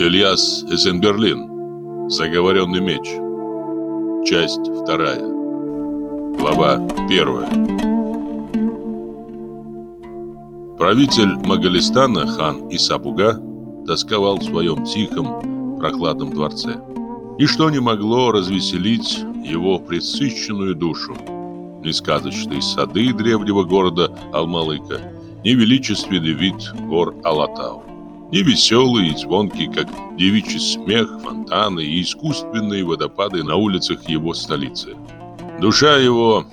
Ильяс Эссенберлин. Заговоренный меч. Часть вторая. Глава первая. Правитель Магалистана, хан Исабуга тосковал в своем тихом, прохладном дворце. и что не могло развеселить его пресыщенную душу. Ни сказочные сады древнего города Алмалыка, ни величественный вид гор Алатау невеселый и звонкий, как девичий смех, фонтаны и искусственные водопады на улицах его столицы. Душа его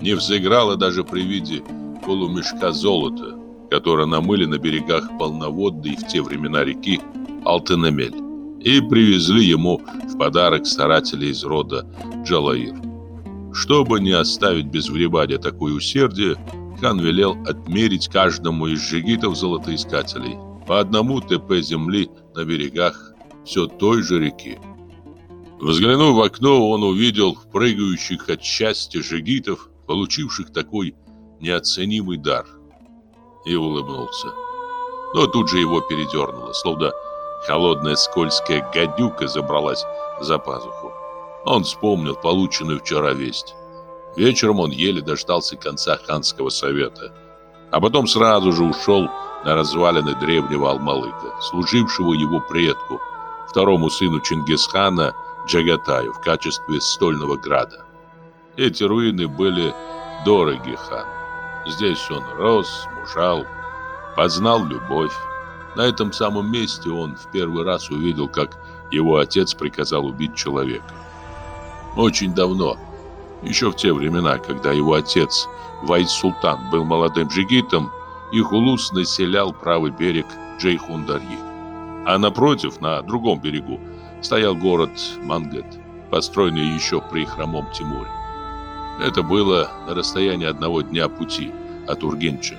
не взыграла даже при виде полумешка золота, которое намыли на берегах полноводной в те времена реки Алтынамель и привезли ему в подарок старатели из рода Джалаир. Чтобы не оставить без вребания такое усердие, хан велел отмерить каждому из жигитов золотоискателей по одному ТП земли на берегах все той же реки. Взглянув в окно, он увидел прыгающих от счастья жигитов, получивших такой неоценимый дар, и улыбнулся. Но тут же его передернуло, словно холодная скользкая гадюка забралась за пазуху. Он вспомнил полученную вчера весть. Вечером он еле дождался конца ханского совета, а потом сразу же ушел на развалины древнего Алмалыка, служившего его предку, второму сыну Чингисхана Джагатаю в качестве стольного града. Эти руины были дороги хану. Здесь он рос, мужал, познал любовь. На этом самом месте он в первый раз увидел, как его отец приказал убить человека. Очень давно, еще в те времена, когда его отец, Вайс-Султан, был молодым джигитом, и Хулус населял правый берег Джейхундарьи. А напротив, на другом берегу, стоял город Мангет, построенный еще при хромом Тимуре. Это было на расстоянии одного дня пути от Ургенча.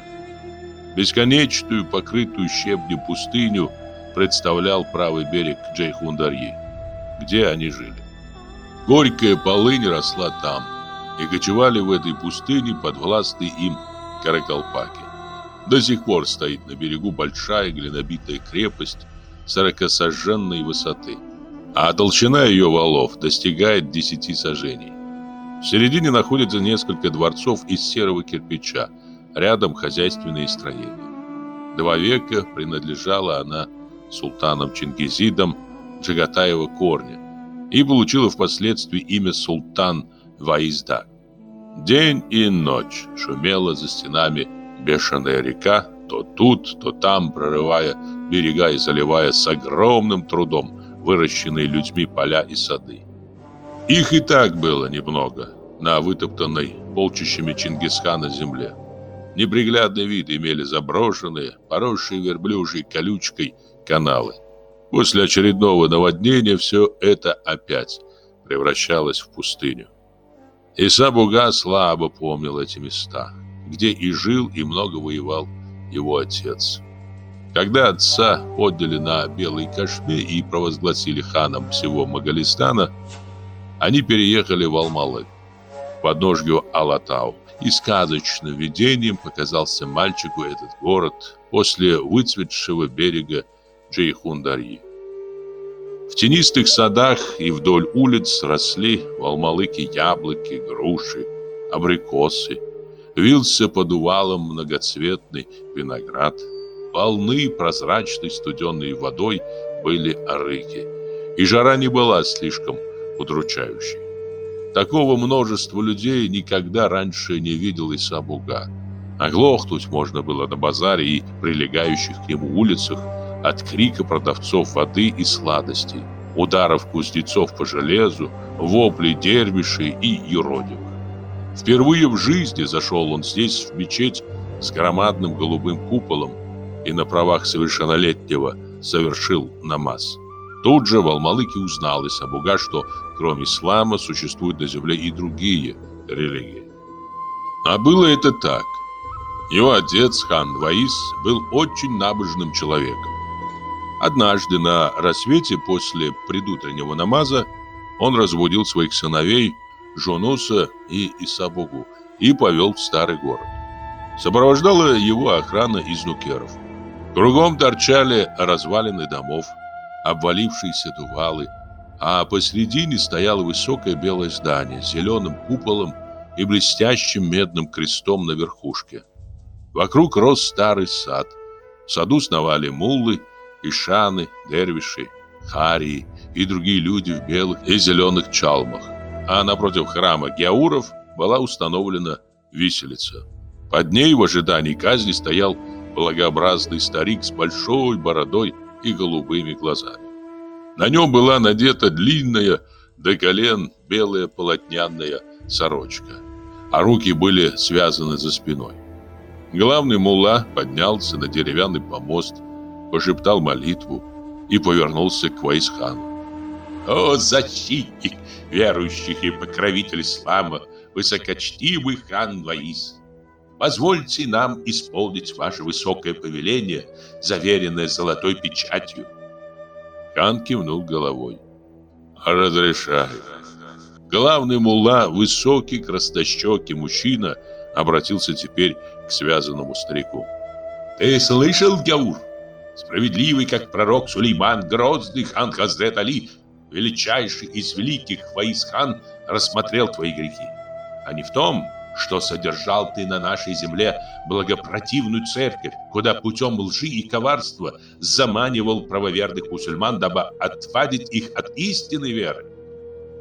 Бесконечную, покрытую щебнем пустыню представлял правый берег Джейхундарьи, где они жили. Горькая полынь росла там, и кочевали в этой пустыне подвластные им каракалпаки. До сих пор стоит на берегу большая глинобитая крепость 40-саженной высоты, а толщина ее валов достигает десяти сажений. В середине находится несколько дворцов из серого кирпича, рядом хозяйственные строения. Два века принадлежала она султанам Чингизидам Джагатаева корня и получила впоследствии имя султан Ваизда. День и ночь шумела за стенами бешеная река, то тут, то там, прорывая берега и заливая с огромным трудом выращенные людьми поля и сады. Их и так было немного на вытоптанной полчищами Чингисхана земле. Неприглядный вид имели заброшенные, поросшие верблюжьей колючкой каналы. После очередного наводнения все это опять превращалось в пустыню. Иса Буга слабо помнил эти места – где и жил, и много воевал его отец. Когда отца отдали на Белый Кашмир и провозгласили ханом всего Магалистана, они переехали в Алмалы, подножью Алатау. И сказочным видением показался мальчику этот город после выцветшего берега Джейхундарьи. В тенистых садах и вдоль улиц росли в Алмалыке яблоки, груши, абрикосы, вился под увалом многоцветный виноград. Волны прозрачной студенной водой были арыки, и жара не была слишком удручающей. Такого множества людей никогда раньше не видел и сам Уга. Оглохнуть можно было на базаре и прилегающих к нему улицах от крика продавцов воды и сладостей, ударов кузнецов по железу, воплей дервишей и юродивых. Впервые в жизни зашел он здесь, в мечеть, с громадным голубым куполом и на правах совершеннолетнего совершил намаз. Тут же в Алмалыке узнал из Абуга, что кроме ислама существуют на земле и другие религии. А было это так. Его отец, хан Ваис, был очень набожным человеком. Однажды на рассвете после предутреннего намаза он разбудил своих сыновей Жонуса и Исабугу и повел в старый город. Сопровождала его охрана из нукеров. Кругом торчали развалины домов, обвалившиеся дувалы, а посредине стояло высокое белое здание с зеленым куполом и блестящим медным крестом на верхушке. Вокруг рос старый сад. В саду сновали муллы, ишаны, дервиши, харии и другие люди в белых и зеленых чалмах а напротив храма Геауров была установлена виселица. Под ней в ожидании казни стоял благообразный старик с большой бородой и голубыми глазами. На нем была надета длинная до колен белая полотняная сорочка, а руки были связаны за спиной. Главный мулла поднялся на деревянный помост, пошептал молитву и повернулся к Вайсхану. О, защитник верующих и покровитель ислама, высокочтимый хан Ваис! Позвольте нам исполнить ваше высокое повеление, заверенное золотой печатью. Хан кивнул головой. Разрешаю. Главный мулла, высокий, краснощекий мужчина, обратился теперь к связанному старику. «Ты слышал, Гаур? Справедливый, как пророк Сулейман, грозный хан Хазрет Али величайший из великих, Фаис хан, рассмотрел твои грехи, а не в том, что содержал ты на нашей земле благопротивную церковь, куда путем лжи и коварства заманивал правоверных мусульман, дабы отвадить их от истинной веры.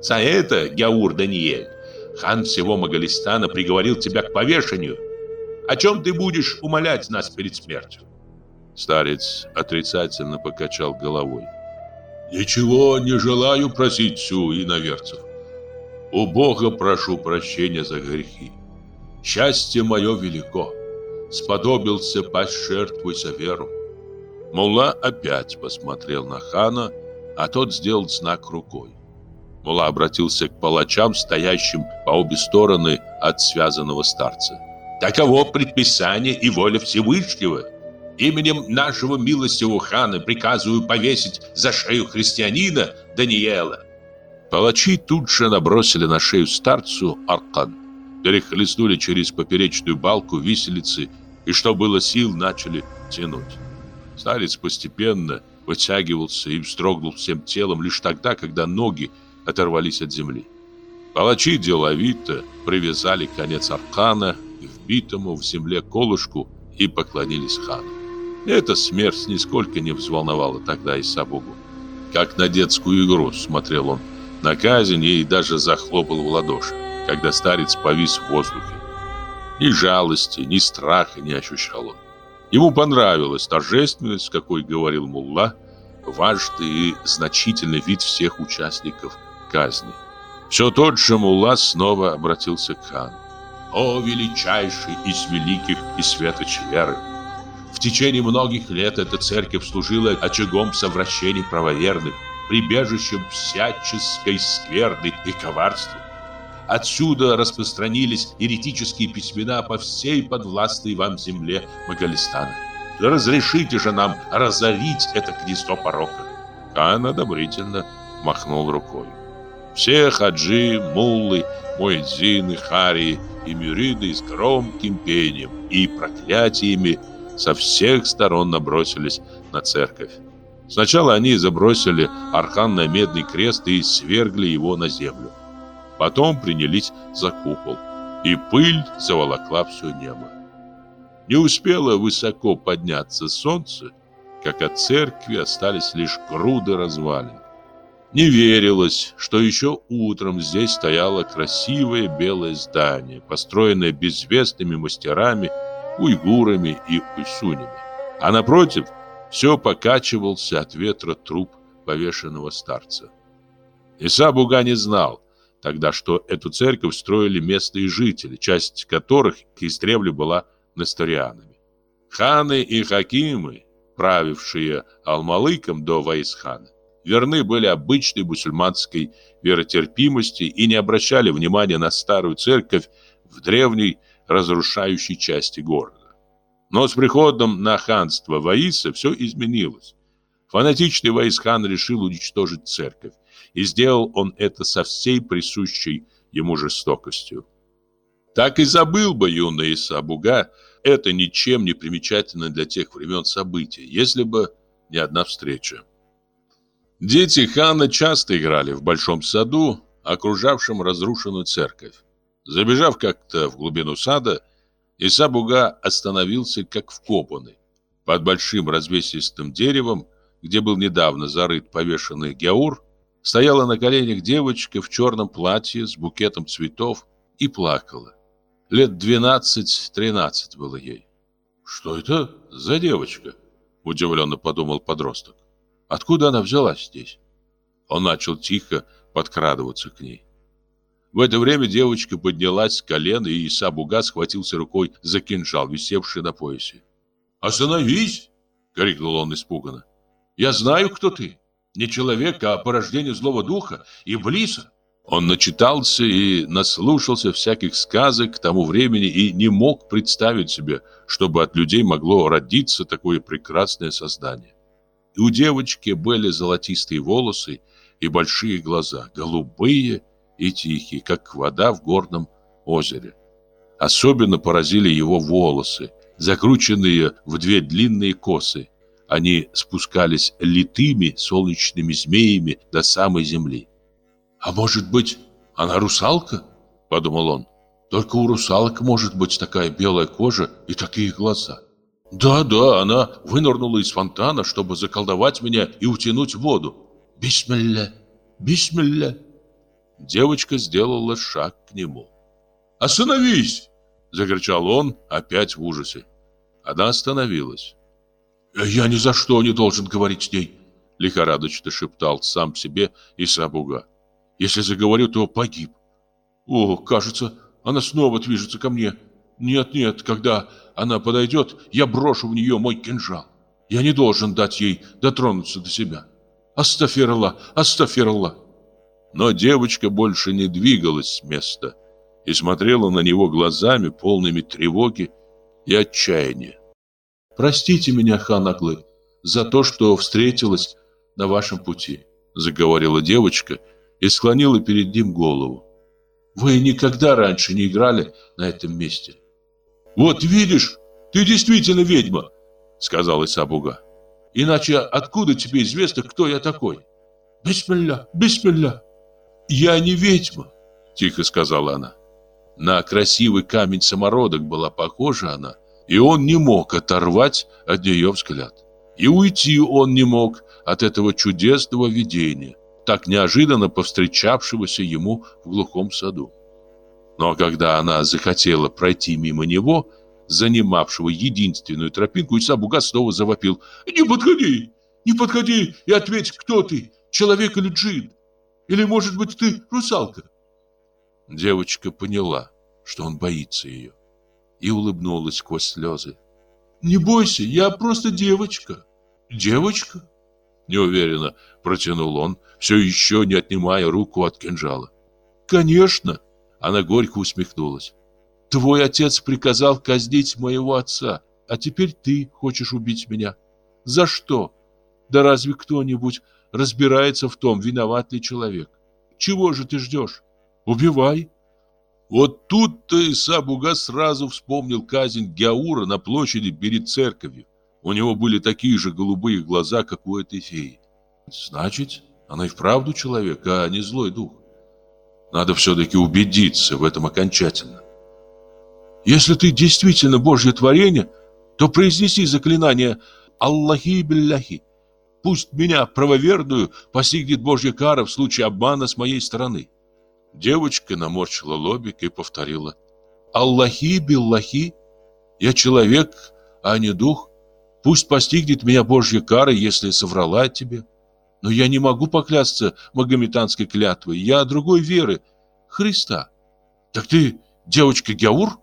За это, Геур Даниэль, хан всего Магалистана приговорил тебя к повешению. О чем ты будешь умолять нас перед смертью?» Старец отрицательно покачал головой. Ничего не желаю просить у иноверцев. У Бога прошу прощения за грехи. Счастье мое велико. Сподобился пасть жертвой за веру. Мула опять посмотрел на хана, а тот сделал знак рукой. Мула обратился к палачам, стоящим по обе стороны от связанного старца. «Таково предписание и воля Всевышнего!» именем нашего милостивого хана приказываю повесить за шею христианина Даниэла». Палачи тут же набросили на шею старцу аркан. Перехлестнули через поперечную балку виселицы и, что было сил, начали тянуть. Старец постепенно вытягивался и вздрогнул всем телом лишь тогда, когда ноги оторвались от земли. Палачи деловито привязали конец аркана к вбитому в земле колышку и поклонились хану. Эта смерть нисколько не взволновала тогда Исабугу. Как на детскую игру смотрел он на казнь и даже захлопал в ладоши, когда старец повис в воздухе. Ни жалости, ни страха не ощущал он. Ему понравилась торжественность, какой говорил Мулла, важный и значительный вид всех участников казни. Все тот же Мулла снова обратился к хану. «О, величайший из великих и светоч веры! В течение многих лет эта церковь служила очагом совращений правоверных, прибежищем всяческой скверны и коварства. Отсюда распространились еретические письмена по всей подвластной вам земле Магалистана. Разрешите же нам разорить это гнездо порока. Кан одобрительно махнул рукой. Все хаджи, муллы, муэдзины, харии и мюриды с громким пением и проклятиями со всех сторон набросились на церковь. Сначала они забросили архан на медный крест и свергли его на землю. Потом принялись за купол, и пыль заволокла все небо. Не успело высоко подняться солнце, как от церкви остались лишь груды развалин. Не верилось, что еще утром здесь стояло красивое белое здание, построенное безвестными мастерами уйгурами и уйсунями. А напротив, все покачивался от ветра труп повешенного старца. Иса Буга не знал тогда, что эту церковь строили местные жители, часть которых к истревле была насторианами. Ханы и хакимы, правившие Алмалыком до Ваисхана, верны были обычной мусульманской веротерпимости и не обращали внимания на старую церковь в древней разрушающей части города. Но с приходом на ханство Ваиса все изменилось. Фанатичный Ваисхан решил уничтожить церковь, и сделал он это со всей присущей ему жестокостью. Так и забыл бы юный Исабуга это ничем не примечательно для тех времен событие, если бы не одна встреча. Дети хана часто играли в большом саду, окружавшем разрушенную церковь. Забежав как-то в глубину сада, Иса Буга остановился как вкопанный. Под большим развесистым деревом, где был недавно зарыт повешенный геур, стояла на коленях девочка в черном платье с букетом цветов и плакала. Лет 12-13 было ей. «Что это за девочка?» – удивленно подумал подросток. «Откуда она взялась здесь?» Он начал тихо подкрадываться к ней. В это время девочка поднялась с колена, и Сабуга схватился рукой за кинжал, висевший на поясе. «Остановись!» — крикнул он испуганно. «Я знаю, кто ты. Не человек, а порождение злого духа, и близа. Он начитался и наслушался всяких сказок к тому времени и не мог представить себе, чтобы от людей могло родиться такое прекрасное создание. И у девочки были золотистые волосы и большие глаза, голубые и тихий, как вода в горном озере. Особенно поразили его волосы, закрученные в две длинные косы. Они спускались литыми солнечными змеями до самой земли. «А может быть, она русалка?» – подумал он. «Только у русалок может быть такая белая кожа и такие глаза». «Да-да, она вынырнула из фонтана, чтобы заколдовать меня и утянуть в воду. Бисмилля! Бисмилля!» Девочка сделала шаг к нему. «Остановись!» – закричал он опять в ужасе. Она остановилась. «Я ни за что не должен говорить с ней!» – лихорадочно шептал сам себе и Сабуга. «Если заговорю, то погиб. О, кажется, она снова движется ко мне. Нет, нет, когда она подойдет, я брошу в нее мой кинжал. Я не должен дать ей дотронуться до себя. Астафиралла, астафиралла!» Но девочка больше не двигалась с места и смотрела на него глазами, полными тревоги и отчаяния. «Простите меня, хан Аклы, за то, что встретилась на вашем пути», заговорила девочка и склонила перед ним голову. «Вы никогда раньше не играли на этом месте». «Вот видишь, ты действительно ведьма», сказал Исабуга. «Иначе откуда тебе известно, кто я такой?» «Бисмилля, бисмилля!» «Я не ведьма», — тихо сказала она. На красивый камень самородок была похожа она, и он не мог оторвать от нее взгляд. И уйти он не мог от этого чудесного видения, так неожиданно повстречавшегося ему в глухом саду. Но когда она захотела пройти мимо него, занимавшего единственную тропинку, Исабуга снова завопил. «Не подходи! Не подходи и ответь, кто ты, человек или джин!» Или, может быть, ты русалка?» Девочка поняла, что он боится ее, и улыбнулась сквозь слезы. «Не бойся, я просто девочка». «Девочка?» Неуверенно протянул он, все еще не отнимая руку от кинжала. «Конечно!» Она горько усмехнулась. «Твой отец приказал казнить моего отца, а теперь ты хочешь убить меня. За что? Да разве кто-нибудь разбирается в том, виноват ли человек. Чего же ты ждешь? Убивай. Вот тут-то и Сабуга сразу вспомнил казнь Гяура на площади перед церковью. У него были такие же голубые глаза, как у этой феи. Значит, она и вправду человек, а не злой дух. Надо все-таки убедиться в этом окончательно. Если ты действительно Божье творение, то произнеси заклинание «Аллахи-билляхи» Пусть меня, правоверную, постигнет Божья кара в случае обмана с моей стороны. Девочка наморщила лобик и повторила. Аллахи, биллахи, я человек, а не дух. Пусть постигнет меня Божья кара, если соврала тебе. Но я не могу поклясться магометанской клятвой. Я другой веры, Христа. Так ты девочка Гяур?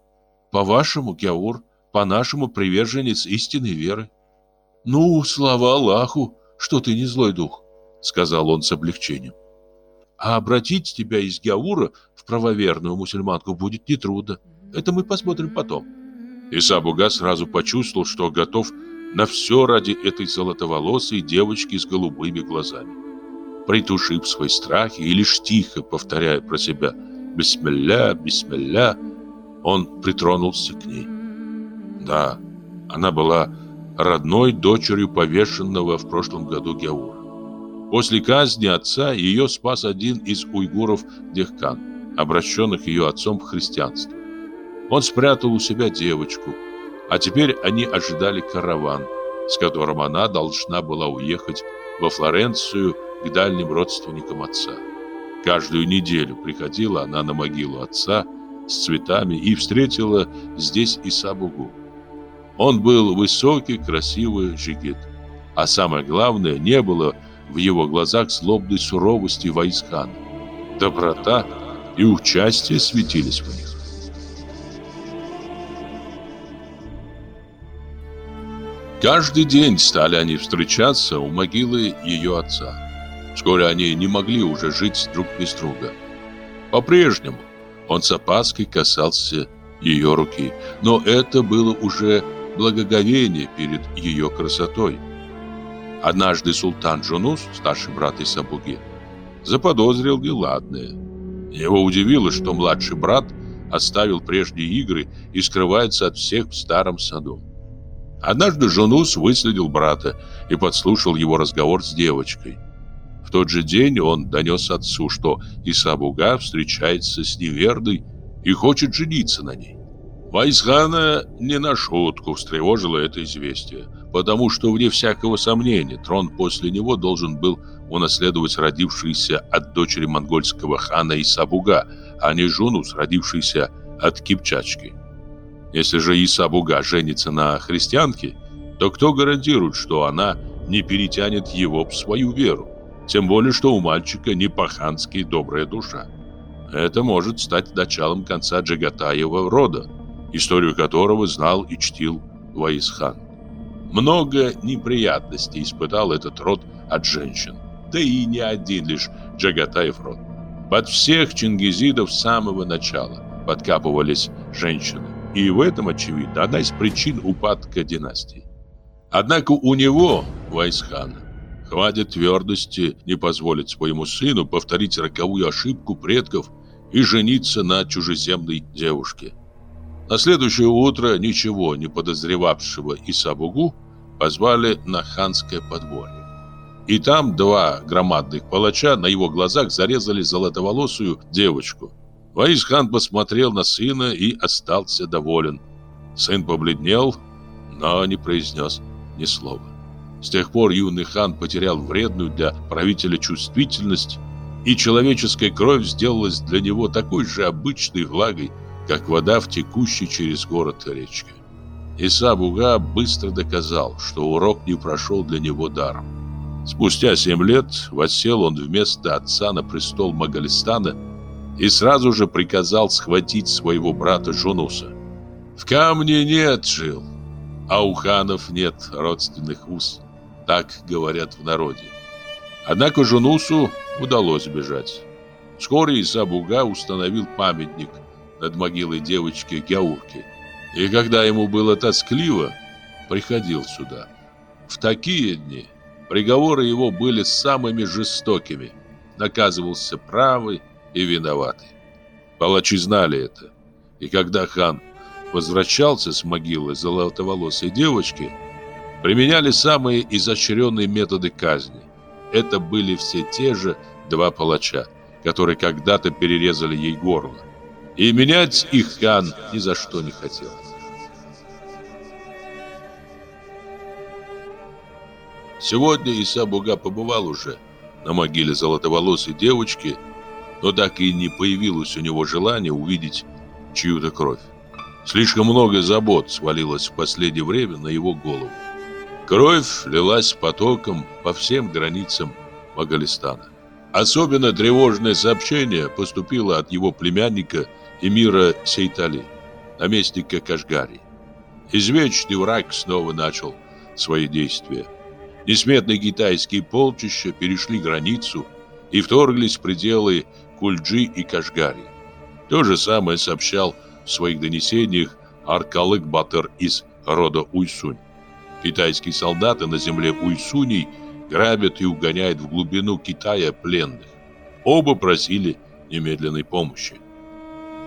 По-вашему, Гяур, по-нашему приверженец истинной веры. Ну, слава Аллаху, что ты не злой дух», — сказал он с облегчением. «А обратить тебя из Гяура в правоверную мусульманку будет не трудно, Это мы посмотрим потом». Иса Буга сразу почувствовал, что готов на все ради этой золотоволосой девочки с голубыми глазами. Притушив свои страхи и лишь тихо повторяя про себя «Бисмилля, бисмилля», он притронулся к ней. Да, она была родной дочерью повешенного в прошлом году Геура. После казни отца ее спас один из уйгуров Дехкан, обращенных ее отцом в христианство. Он спрятал у себя девочку, а теперь они ожидали караван, с которым она должна была уехать во Флоренцию к дальним родственникам отца. Каждую неделю приходила она на могилу отца с цветами и встретила здесь Иса Бугу. Он был высокий, красивый жигит. А самое главное, не было в его глазах злобной суровости войскана. Доброта и участие светились в них. Каждый день стали они встречаться у могилы ее отца. Вскоре они не могли уже жить друг без друга. По-прежнему он с опаской касался ее руки, но это было уже благоговение перед ее красотой. Однажды султан Джунус, старший брат Исабуги, заподозрил неладное. Его удивило, что младший брат оставил прежние игры и скрывается от всех в старом саду. Однажды Джунус выследил брата и подслушал его разговор с девочкой. В тот же день он донес отцу, что Исабуга встречается с неверной и хочет жениться на ней. Вайсгана не на шутку встревожило это известие, потому что, вне всякого сомнения, трон после него должен был унаследовать родившийся от дочери монгольского хана Исабуга, а не Жунус, родившийся от Кипчачки. Если же Исабуга женится на христианке, то кто гарантирует, что она не перетянет его в свою веру? Тем более, что у мальчика не по-хански добрая душа. Это может стать началом конца Джагатаева рода историю которого знал и чтил Ваисхан. Много неприятностей испытал этот род от женщин, да и не один лишь Джагатаев род. Под всех чингизидов с самого начала подкапывались женщины, и в этом, очевидно, одна из причин упадка династии. Однако у него, Вайсхана, хватит твердости не позволить своему сыну повторить роковую ошибку предков и жениться на чужеземной девушке – на следующее утро ничего не подозревавшего Исабугу позвали на ханское подворье. И там два громадных палача на его глазах зарезали золотоволосую девочку. Ваис-хан посмотрел на сына и остался доволен. Сын побледнел, но не произнес ни слова. С тех пор юный хан потерял вредную для правителя чувствительность, и человеческая кровь сделалась для него такой же обычной влагой, как вода в текущей через город речке. Иса Буга быстро доказал, что урок не прошел для него даром. Спустя семь лет восел он вместо отца на престол Магалистана и сразу же приказал схватить своего брата Жунуса. В камне нет жил, а у ханов нет родственных уз, так говорят в народе. Однако Жунусу удалось бежать. Вскоре Иса Буга установил памятник над могилой девочки Гяурки. И когда ему было тоскливо, приходил сюда. В такие дни приговоры его были самыми жестокими. Наказывался правый и виноватый. Палачи знали это. И когда хан возвращался с могилы золотоволосой девочки, применяли самые изощренные методы казни. Это были все те же два палача, которые когда-то перерезали ей горло. И менять их кан ни за что не хотел. Сегодня Иса Буга побывал уже на могиле золотоволосой девочки, но так и не появилось у него желания увидеть чью-то кровь. Слишком много забот свалилось в последнее время на его голову. Кровь лилась потоком по всем границам Магалистана. Особенно тревожное сообщение поступило от его племянника эмира Сейтали, наместника Кашгари. Извечный враг снова начал свои действия. Несметные китайские полчища перешли границу и вторглись в пределы Кульджи и Кашгари. То же самое сообщал в своих донесениях Аркалык Батыр из рода Уйсунь. Китайские солдаты на земле Уйсуней грабят и угоняют в глубину Китая пленных. Оба просили немедленной помощи.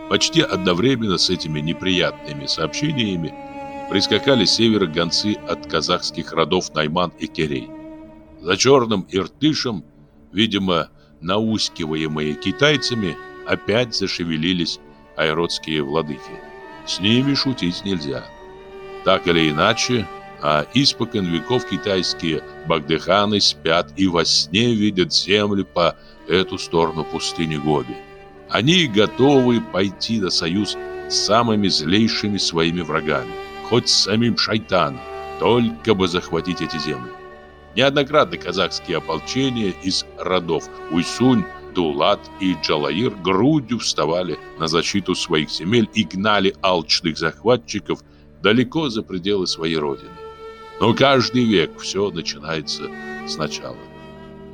Почти одновременно с этими неприятными сообщениями прискакали с севера гонцы от казахских родов Найман и Керей. За черным иртышем, видимо, наускиваемые китайцами, опять зашевелились айродские владыки. С ними шутить нельзя. Так или иначе, а испокон веков китайские багдыханы спят и во сне видят земли по эту сторону пустыни Гоби. Они готовы пойти на союз с самыми злейшими своими врагами, хоть с самим шайтаном, только бы захватить эти земли. Неоднократно казахские ополчения из родов Уйсунь, Дулат и Джалаир грудью вставали на защиту своих земель и гнали алчных захватчиков далеко за пределы своей родины. Но каждый век все начинается сначала.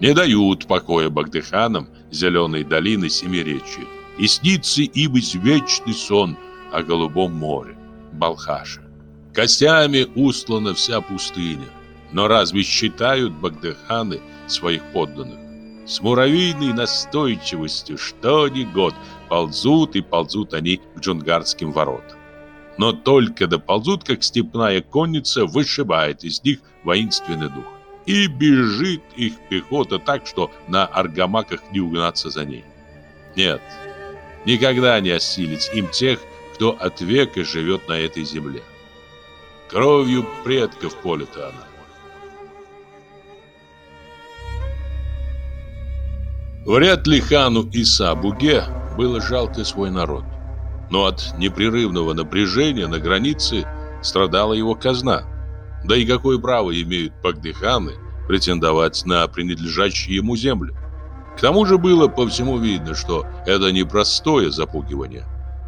Не дают покоя багдыханам – зеленой долины Семиречья, и снится им извечный сон о голубом море, Балхаше. Костями устлана вся пустыня, но разве считают багдаханы своих подданных? С муравьиной настойчивостью что ни год ползут и ползут они к джунгарским воротам. Но только доползут, как степная конница вышибает из них воинственный дух и бежит их пехота так, что на аргамаках не угнаться за ней. Нет, никогда не осилить им тех, кто от века живет на этой земле. Кровью предков полита она. Вряд ли хану Иса Буге было жалко свой народ. Но от непрерывного напряжения на границе страдала его казна – да и какое право имеют Пагдыханы претендовать на принадлежащие ему земли? К тому же было по всему видно, что это не простое запугивание,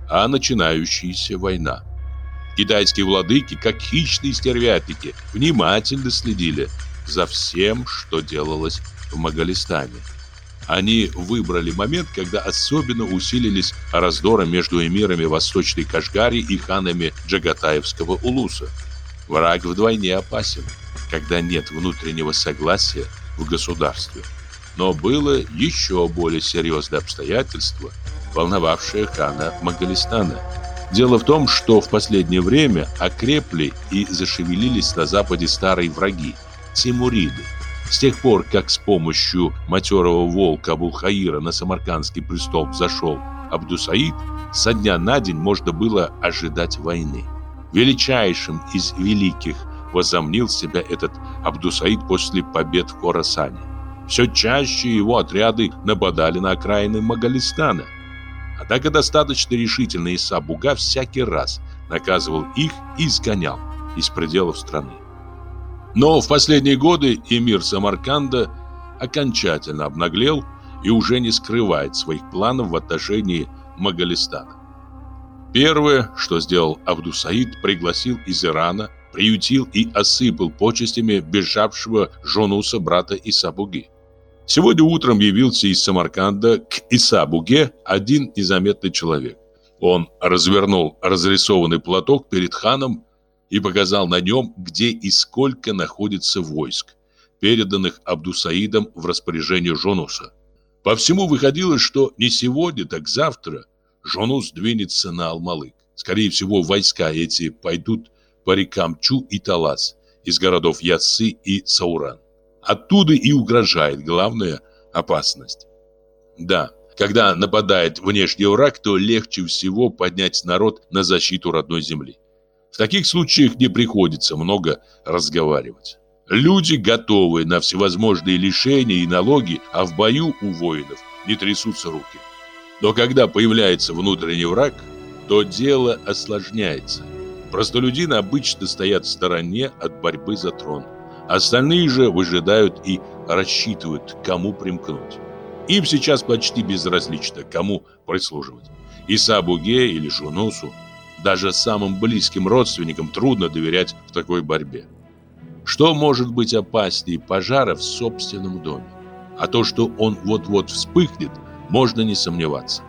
а начинающаяся война. Китайские владыки, как хищные стервятники, внимательно следили за всем, что делалось в Магалистане. Они выбрали момент, когда особенно усилились раздоры между эмирами Восточной Кашгари и ханами Джагатаевского улуса – Враг вдвойне опасен, когда нет внутреннего согласия в государстве. Но было еще более серьезное обстоятельство, волновавшее хана Магалистана. Дело в том, что в последнее время окрепли и зашевелились на западе старые враги – тимуриды. С тех пор, как с помощью матерого волка Абулхаира на самаркандский престол взошел Абдусаид, со дня на день можно было ожидать войны величайшим из великих возомнил себя этот Абдусаид после побед в Хорасане. Все чаще его отряды нападали на окраины Магалистана. Однако достаточно решительный Исабуга всякий раз наказывал их и изгонял из пределов страны. Но в последние годы эмир Самарканда окончательно обнаглел и уже не скрывает своих планов в отношении Магалистана. Первое, что сделал Абдусаид, пригласил из Ирана, приютил и осыпал почестями бежавшего Жонуса брата Исабуги. Сегодня утром явился из Самарканда к Исабуге один незаметный человек. Он развернул разрисованный платок перед ханом и показал на нем, где и сколько находится войск, переданных Абдусаидом в распоряжение Жонуса. По всему выходило, что не сегодня, так завтра – Жону сдвинется на Алмалык. Скорее всего, войска эти пойдут по рекам Чу и Талас, из городов Яссы и Сауран. Оттуда и угрожает главная опасность. Да, когда нападает внешний враг, то легче всего поднять народ на защиту родной земли. В таких случаях не приходится много разговаривать. Люди готовы на всевозможные лишения и налоги, а в бою у воинов не трясутся руки. Но когда появляется внутренний враг, то дело осложняется. Простолюдины обычно стоят в стороне от борьбы за трон. Остальные же выжидают и рассчитывают, кому примкнуть. Им сейчас почти безразлично, кому прислуживать. Иса Буге или Шунусу. Даже самым близким родственникам трудно доверять в такой борьбе. Что может быть опаснее пожара в собственном доме? А то, что он вот-вот вспыхнет – можно не сомневаться.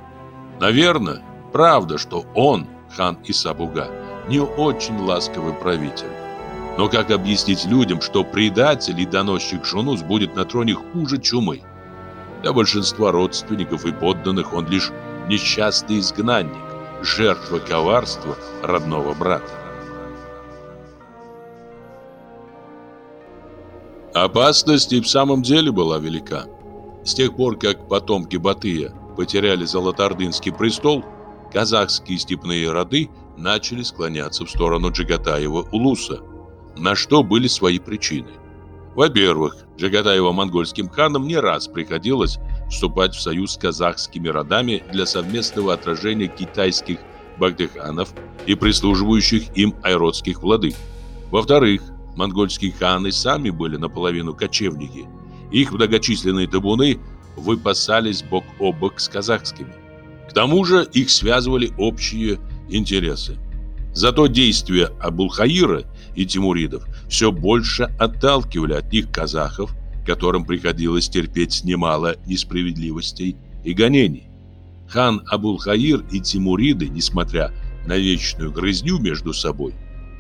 Наверное, правда, что он, хан Исабуга, не очень ласковый правитель. Но как объяснить людям, что предатель и доносчик Жунус будет на троне хуже чумы? Для большинства родственников и подданных он лишь несчастный изгнанник, жертва коварства родного брата. Опасность и в самом деле была велика. С тех пор, как потомки Батыя потеряли Золотоордынский престол, казахские степные роды начали склоняться в сторону Джагатаева-Улуса, на что были свои причины. Во-первых, Джагатаево-монгольским ханам не раз приходилось вступать в союз с казахскими родами для совместного отражения китайских багдыханов и прислуживающих им айродских владык. Во-вторых, монгольские ханы сами были наполовину кочевники – их многочисленные табуны выпасались бок о бок с казахскими. К тому же их связывали общие интересы. Зато действия Абулхаира и Тимуридов все больше отталкивали от них казахов, которым приходилось терпеть немало несправедливостей и гонений. Хан Абулхаир и Тимуриды, несмотря на вечную грызню между собой,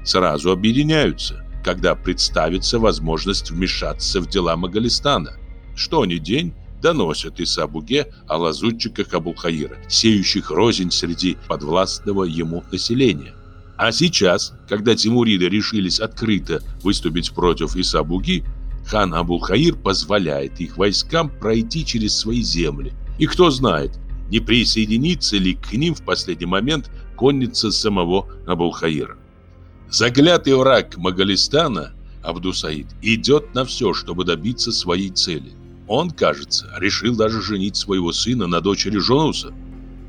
сразу объединяются когда представится возможность вмешаться в дела Магалистана. Что ни день доносят из Абуге о лазутчиках Абулхаира, сеющих рознь среди подвластного ему населения. А сейчас, когда тимуриды решились открыто выступить против Исабуги, хан Абулхаир позволяет их войскам пройти через свои земли. И кто знает, не присоединится ли к ним в последний момент конница самого Абулхаира. Заклятый враг Магалистана, Абдусаид, идет на все, чтобы добиться своей цели. Он, кажется, решил даже женить своего сына на дочери Жонуса.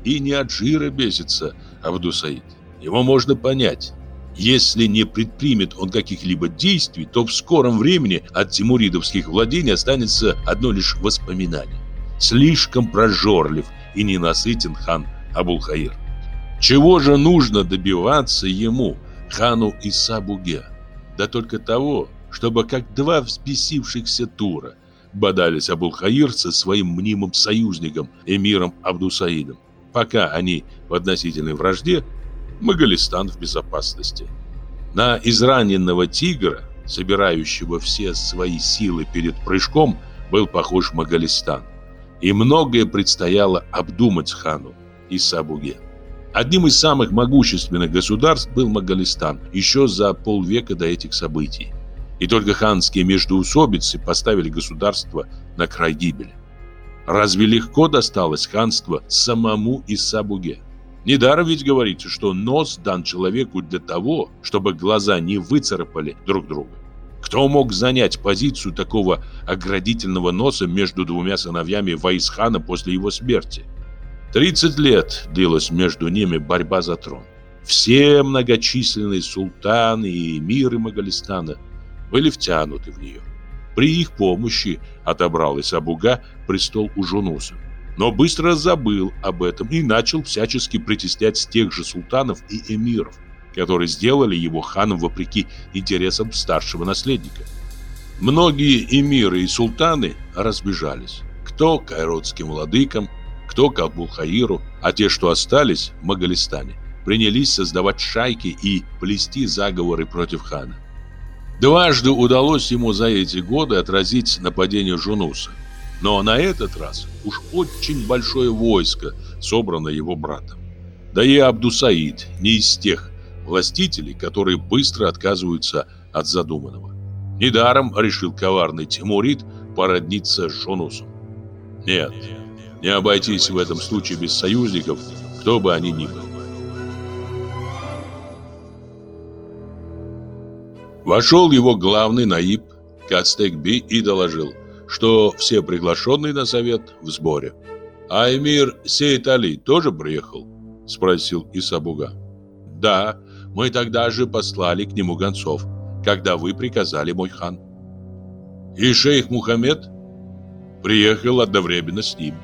И не от жира бесится Абдусаид. Его можно понять. Если не предпримет он каких-либо действий, то в скором времени от тимуридовских владений останется одно лишь воспоминание. Слишком прожорлив и ненасытен хан Абулхаир. Чего же нужно добиваться ему? хану Исабуге, да только того, чтобы как два взбесившихся тура бодались Абулхаир со своим мнимым союзником, эмиром Абдусаидом, пока они в относительной вражде, Магалистан в безопасности. На израненного тигра, собирающего все свои силы перед прыжком, был похож Магалистан. И многое предстояло обдумать хану Исабуге. Одним из самых могущественных государств был Магалистан еще за полвека до этих событий. И только ханские междоусобицы поставили государство на край гибели. Разве легко досталось ханство самому Исабуге? Недаром ведь говорится, что нос дан человеку для того, чтобы глаза не выцарапали друг друга. Кто мог занять позицию такого оградительного носа между двумя сыновьями Ваисхана после его смерти? 30 лет длилась между ними борьба за трон. Все многочисленные султаны и эмиры Магалистана были втянуты в нее. При их помощи отобрал Исабуга престол у Жунуса. Но быстро забыл об этом и начал всячески притеснять тех же султанов и эмиров, которые сделали его ханом вопреки интересам старшего наследника. Многие эмиры и султаны разбежались. Кто к айродским владыкам, кто к Абу-Хаиру, а те, что остались в Магалистане, принялись создавать шайки и плести заговоры против хана. Дважды удалось ему за эти годы отразить нападение Жунуса. Но на этот раз уж очень большое войско, собрано его братом. Да и Абдусаид не из тех властителей, которые быстро отказываются от задуманного. Недаром решил коварный Тимурид породниться с Жунусом. Нет, не обойтись в этом случае без союзников, кто бы они ни были. Вошел его главный наиб Кацтекби и доложил, что все приглашенные на совет в сборе. «А эмир Сейт Али тоже приехал?» – спросил Исабуга. «Да, мы тогда же послали к нему гонцов, когда вы приказали, мой хан». «И шейх Мухаммед?» «Приехал одновременно с ним».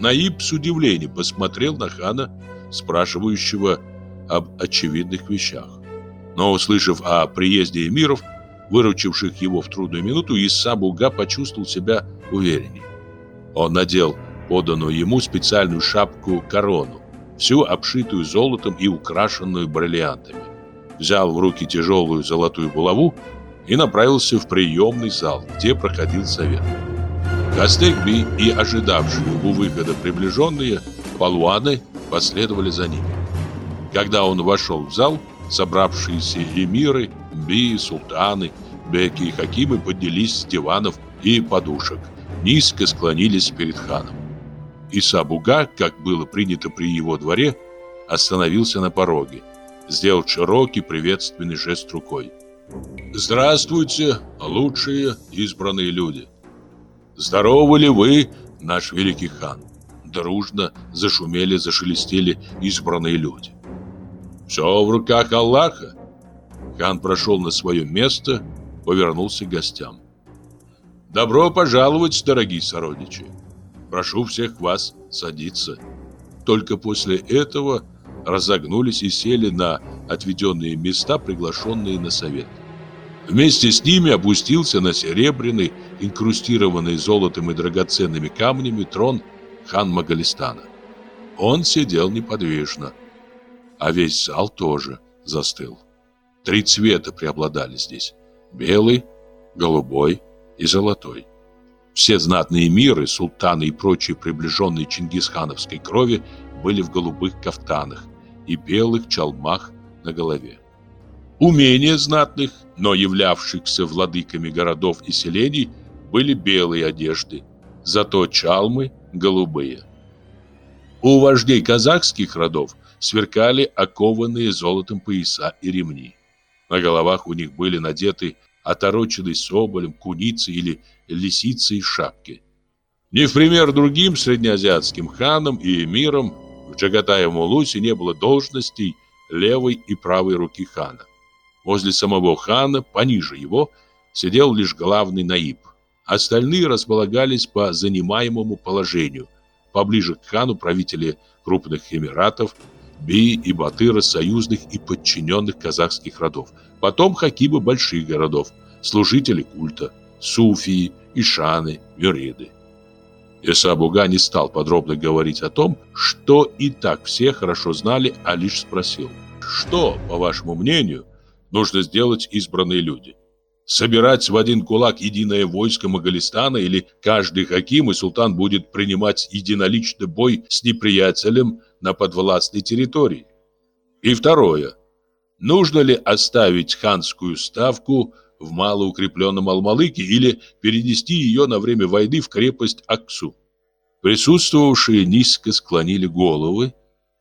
Наиб с удивлением посмотрел на хана, спрашивающего об очевидных вещах. Но, услышав о приезде эмиров, выручивших его в трудную минуту, Исабуга почувствовал себя увереннее. Он надел поданную ему специальную шапку-корону, всю обшитую золотом и украшенную бриллиантами. Взял в руки тяжелую золотую булаву и направился в приемный зал, где проходил совет. Костыльби и ожидавшие у выхода приближенные полуаны последовали за ним. Когда он вошел в зал, собравшиеся эмиры, би, султаны, беки и хакимы поднялись с диванов и подушек, низко склонились перед ханом. Исабуга, как было принято при его дворе, остановился на пороге, сделал широкий приветственный жест рукой. «Здравствуйте, лучшие избранные люди!» «Здоровы ли вы, наш великий хан?» Дружно зашумели, зашелестели избранные люди. «Все в руках Аллаха!» Хан прошел на свое место, повернулся к гостям. «Добро пожаловать, дорогие сородичи! Прошу всех вас садиться!» Только после этого разогнулись и сели на отведенные места, приглашенные на совет. Вместе с ними опустился на серебряный, инкрустированный золотом и драгоценными камнями трон хан Магалистана. Он сидел неподвижно, а весь зал тоже застыл. Три цвета преобладали здесь – белый, голубой и золотой. Все знатные миры, султаны и прочие приближенные чингисхановской крови были в голубых кафтанах и белых чалмах на голове. Умения знатных, но являвшихся владыками городов и селений, были белые одежды, зато чалмы голубые. У вождей казахских родов сверкали окованные золотом пояса и ремни. На головах у них были надеты отороченные соболем, куницы или лисицей шапки. Не в пример другим среднеазиатским ханам и эмирам в Джагатае Мулусе не было должностей левой и правой руки хана. Возле самого хана, пониже его, сидел лишь главный наиб. Остальные располагались по занимаемому положению. Поближе к хану правители крупных эмиратов, би и батыра союзных и подчиненных казахских родов. Потом хакибы больших городов, служители культа, суфии, ишаны, мюриды. Исабуга не стал подробно говорить о том, что и так все хорошо знали, а лишь спросил, что, по вашему мнению, нужно сделать избранные люди. Собирать в один кулак единое войско Магалистана или каждый хаким и султан будет принимать единоличный бой с неприятелем на подвластной территории. И второе. Нужно ли оставить ханскую ставку в малоукрепленном Алмалыке или перенести ее на время войны в крепость Аксу? Присутствовавшие низко склонили головы,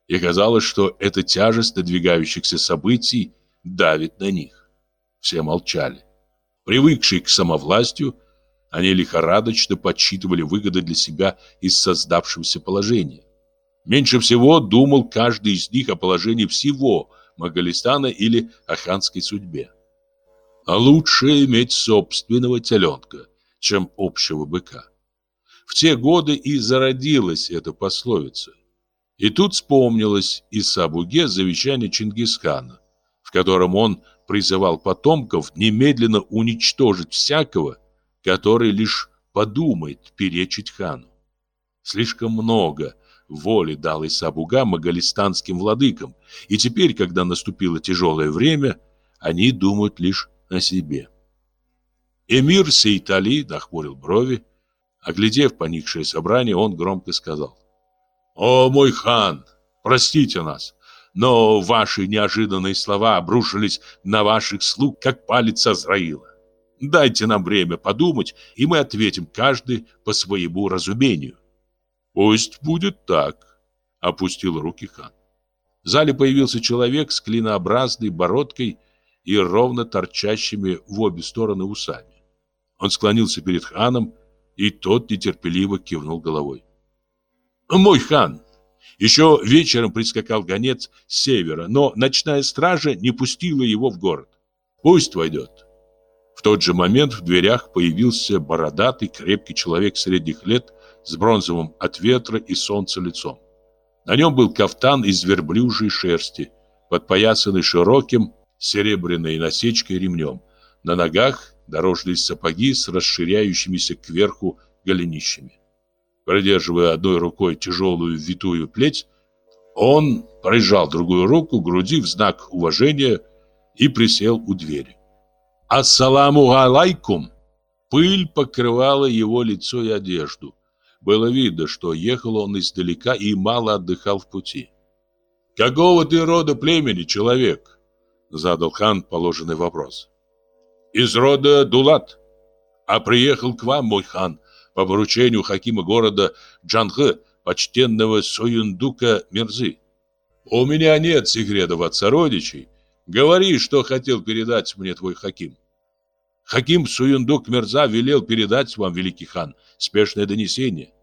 и казалось, что эта тяжесть надвигающихся событий – давит на них. Все молчали. Привыкшие к самовластию, они лихорадочно подсчитывали выгоды для себя из создавшегося положения. Меньше всего думал каждый из них о положении всего Магалистана или о ханской судьбе. А лучше иметь собственного теленка, чем общего быка. В те годы и зародилась эта пословица. И тут вспомнилось из Сабуге завещание Чингисхана, которым он призывал потомков немедленно уничтожить всякого, который лишь подумает перечить хану. Слишком много воли дал Исабуга магалистанским владыкам, и теперь, когда наступило тяжелое время, они думают лишь о себе. Эмир Сейтали нахмурил брови. Оглядев поникшее собрание, он громко сказал. «О, мой хан, простите нас! но ваши неожиданные слова обрушились на ваших слуг, как палец Азраила. Дайте нам время подумать, и мы ответим каждый по своему разумению. Пусть будет так, опустил руки хан. В зале появился человек с клинообразной бородкой и ровно торчащими в обе стороны усами. Он склонился перед ханом, и тот нетерпеливо кивнул головой. "Мой хан", еще вечером прискакал гонец с севера, но ночная стража не пустила его в город. Пусть войдет. В тот же момент в дверях появился бородатый, крепкий человек средних лет с бронзовым от ветра и солнца лицом. На нем был кафтан из верблюжьей шерсти, подпоясанный широким серебряной насечкой ремнем. На ногах дорожные сапоги с расширяющимися кверху голенищами. Придерживая одной рукой тяжелую витую плеть, он прижал другую руку к груди в знак уважения и присел у двери. «Ассаламу алайкум!» Пыль покрывала его лицо и одежду. Было видно, что ехал он издалека и мало отдыхал в пути. «Какого ты рода племени, человек?» Задал хан положенный вопрос. «Из рода Дулат. А приехал к вам, мой хан, по поручению Хакима города Джанхэ, почтенного Союндука Мерзы. «У меня нет секретов от сородичей. Говори, что хотел передать мне твой Хаким». «Хаким Суюндук Мерза велел передать вам, великий хан, спешное донесение.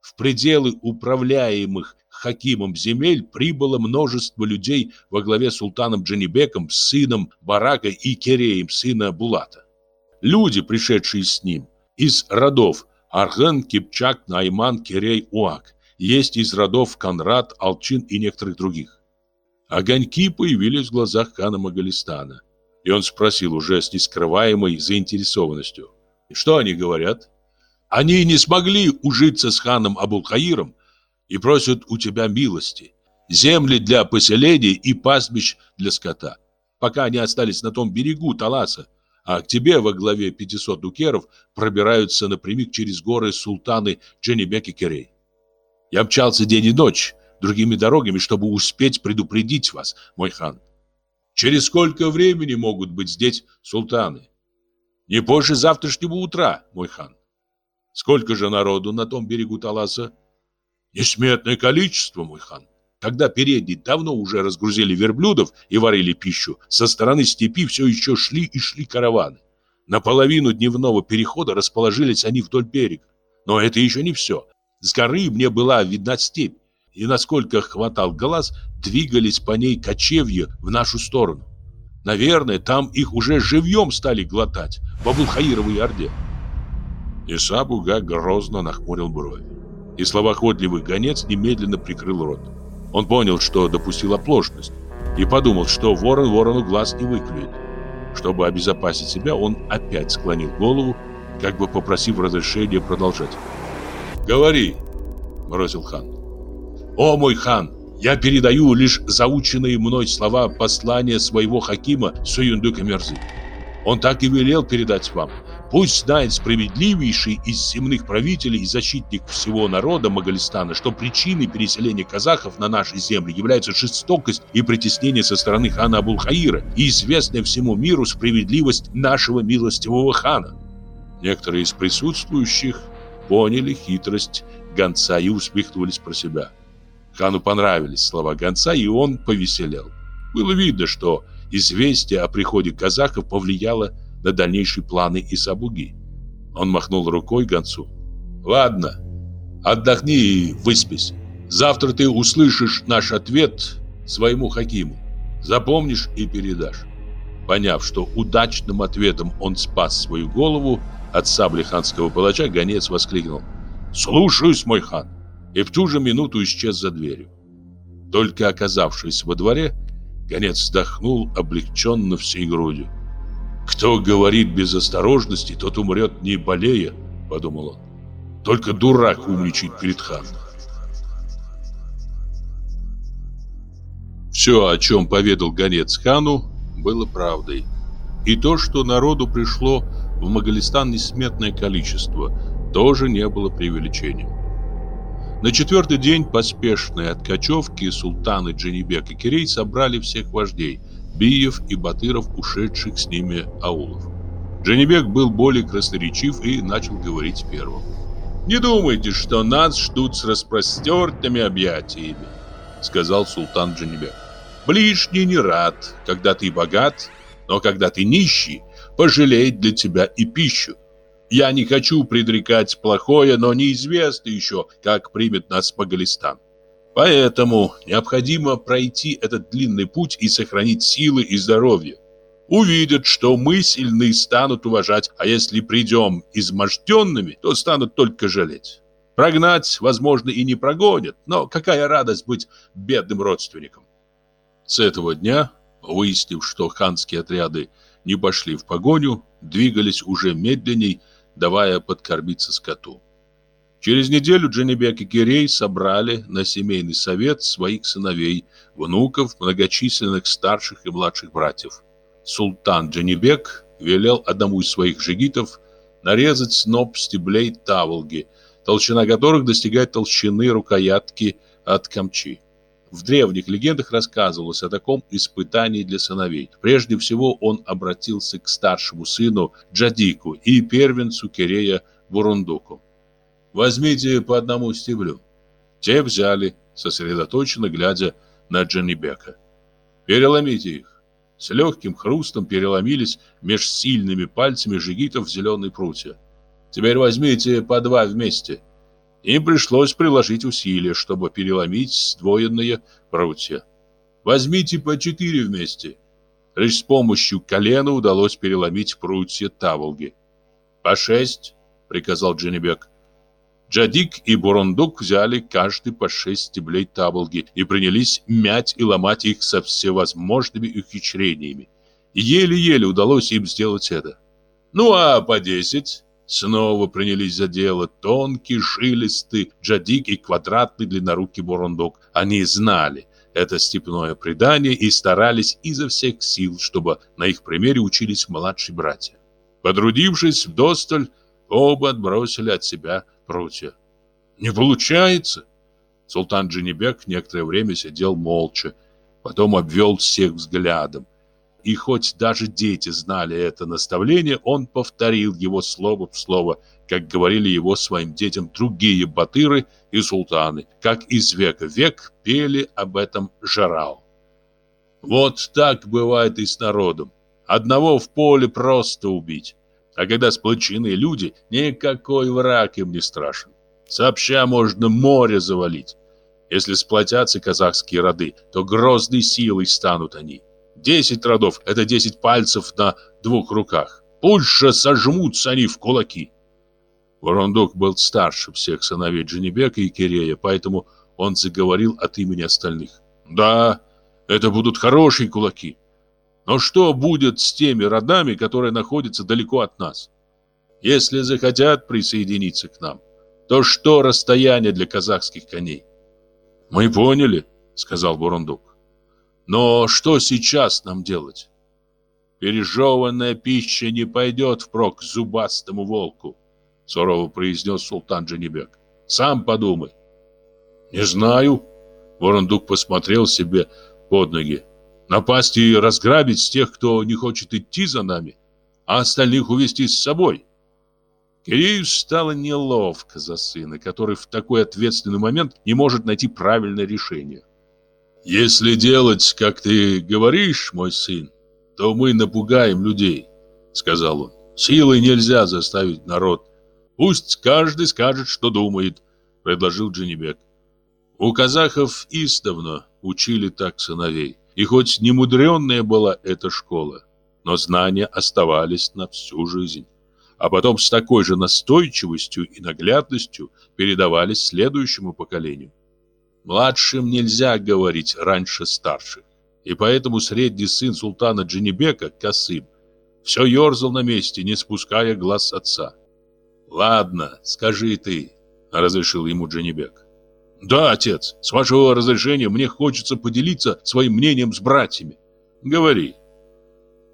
В пределы управляемых Хакимом земель прибыло множество людей во главе с султаном Джанибеком, сыном Барака и Кереем, сына Булата. Люди, пришедшие с ним, из родов Арген, Кипчак, Найман, Кирей, Уак. Есть из родов Конрад, Алчин и некоторых других. Огоньки появились в глазах хана Магалистана. И он спросил уже с нескрываемой заинтересованностью. Что они говорят? Они не смогли ужиться с ханом Абулхаиром и просят у тебя милости. Земли для поселений и пастбищ для скота. Пока они остались на том берегу Таласа, а к тебе во главе 500 дукеров пробираются напрямик через горы султаны Дженебек и Керей. Я мчался день и ночь другими дорогами, чтобы успеть предупредить вас, мой хан. Через сколько времени могут быть здесь султаны? Не позже завтрашнего утра, мой хан. Сколько же народу на том берегу Таласа? Несметное количество, мой хан. Когда передние давно уже разгрузили верблюдов и варили пищу, со стороны степи все еще шли и шли караваны. На половину дневного перехода расположились они вдоль берега. Но это еще не все. С горы мне была видна степь, и насколько хватал глаз, двигались по ней кочевья в нашу сторону. Наверное, там их уже живьем стали глотать в Абулхаировой Орде. Иса грозно нахмурил брови, и словоохотливый гонец немедленно прикрыл рот. Он понял, что допустил оплошность, и подумал, что ворон ворону глаз не выклюет. Чтобы обезопасить себя, он опять склонил голову, как бы попросив разрешения продолжать. «Говори!» – бросил хан. «О мой хан! Я передаю лишь заученные мной слова послания своего хакима Суюндука Мерзы. Он так и велел передать вам. Пусть знает справедливейший из земных правителей и защитник всего народа Моголистана, что причиной переселения казахов на наши земли является жестокость и притеснение со стороны хана Абулхаира и известная всему миру справедливость нашего милостивого хана. Некоторые из присутствующих поняли хитрость гонца и усмехнулись про себя. Хану понравились слова гонца, и он повеселел. Было видно, что известие о приходе казахов повлияло на на дальнейшие планы и сабуги. Он махнул рукой гонцу. «Ладно, отдохни и выспись. Завтра ты услышишь наш ответ своему Хакиму. Запомнишь и передашь». Поняв, что удачным ответом он спас свою голову от сабли ханского палача, гонец воскликнул. «Слушаюсь, мой хан!» И в ту же минуту исчез за дверью. Только оказавшись во дворе, гонец вздохнул облегченно всей грудью. «Кто говорит без осторожности, тот умрет не болея», — подумал он. «Только дурак умничает перед ханом». Все, о чем поведал гонец хану, было правдой. И то, что народу пришло в Магалистан несметное количество, тоже не было преувеличением. На четвертый день поспешной откачевки султаны Дженебек и Кирей собрали всех вождей, биев и батыров, ушедших с ними аулов. Женебек был более красноречив и начал говорить первым. «Не думайте, что нас ждут с распростертыми объятиями», — сказал султан Дженебек. «Ближний не рад, когда ты богат, но когда ты нищий, пожалеет для тебя и пищу. Я не хочу предрекать плохое, но неизвестно еще, как примет нас Пагалистан. Поэтому необходимо пройти этот длинный путь и сохранить силы и здоровье. Увидят, что мы сильны, станут уважать, а если придем изможденными, то станут только жалеть. Прогнать, возможно, и не прогонят, но какая радость быть бедным родственником. С этого дня, выяснив, что ханские отряды не пошли в погоню, двигались уже медленней, давая подкормиться скоту. Через неделю Дженебек и Кирей собрали на семейный совет своих сыновей, внуков, многочисленных старших и младших братьев. Султан Дженебек велел одному из своих жигитов нарезать сноп стеблей таволги, толщина которых достигает толщины рукоятки от камчи. В древних легендах рассказывалось о таком испытании для сыновей. Прежде всего он обратился к старшему сыну Джадику и первенцу Кирея Бурундуку. Возьмите по одному стеблю. Те взяли, сосредоточенно глядя на Джанибека. Переломите их. С легким хрустом переломились меж сильными пальцами жигитов зеленые прутья. Теперь возьмите по два вместе. Им пришлось приложить усилия, чтобы переломить сдвоенные прутья. Возьмите по четыре вместе. Лишь с помощью колена удалось переломить прутья таволги. «По шесть», — приказал Дженнибек. Джадик и Бурундук взяли каждый по шесть стеблей таболги и принялись мять и ломать их со всевозможными ухищрениями. Еле-еле удалось им сделать это. Ну а по десять снова принялись за дело тонкий, жилистый Джадик и квадратный длиннорукий Бурундук. Они знали это степное предание и старались изо всех сил, чтобы на их примере учились младшие братья. Подрудившись вдосталь, оба отбросили от себя прутья. «Не получается!» Султан Дженебек некоторое время сидел молча, потом обвел всех взглядом. И хоть даже дети знали это наставление, он повторил его слово в слово, как говорили его своим детям другие батыры и султаны, как из века в век пели об этом жарау. Вот так бывает и с народом. Одного в поле просто убить, а когда сплочены люди, никакой враг им не страшен. Сообща можно море завалить. Если сплотятся казахские роды, то грозной силой станут они. Десять родов — это десять пальцев на двух руках. Пусть сожмутся они в кулаки. Ворондук был старше всех сыновей Дженебека и Кирея, поэтому он заговорил от имени остальных. «Да, это будут хорошие кулаки. Но что будет с теми родами, которые находятся далеко от нас? Если захотят присоединиться к нам, то что расстояние для казахских коней? Мы поняли, сказал Бурундук. Но что сейчас нам делать? Пережеванная пища не пойдет впрок зубастому волку, сурово произнес султан Джанибек. Сам подумай. Не знаю. Бурундук посмотрел себе под ноги напасть и разграбить тех, кто не хочет идти за нами, а остальных увести с собой. Кириллу стало неловко за сына, который в такой ответственный момент не может найти правильное решение. «Если делать, как ты говоришь, мой сын, то мы напугаем людей», — сказал он. «Силой нельзя заставить народ. Пусть каждый скажет, что думает», — предложил Дженебек. У казахов издавна учили так сыновей. И хоть немудренная была эта школа, но знания оставались на всю жизнь. А потом с такой же настойчивостью и наглядностью передавались следующему поколению. Младшим нельзя говорить раньше старших. И поэтому средний сын султана Дженебека, Касым, все ерзал на месте, не спуская глаз отца. «Ладно, скажи ты», — разрешил ему Дженебек. «Да, отец, с вашего разрешения мне хочется поделиться своим мнением с братьями. Говори».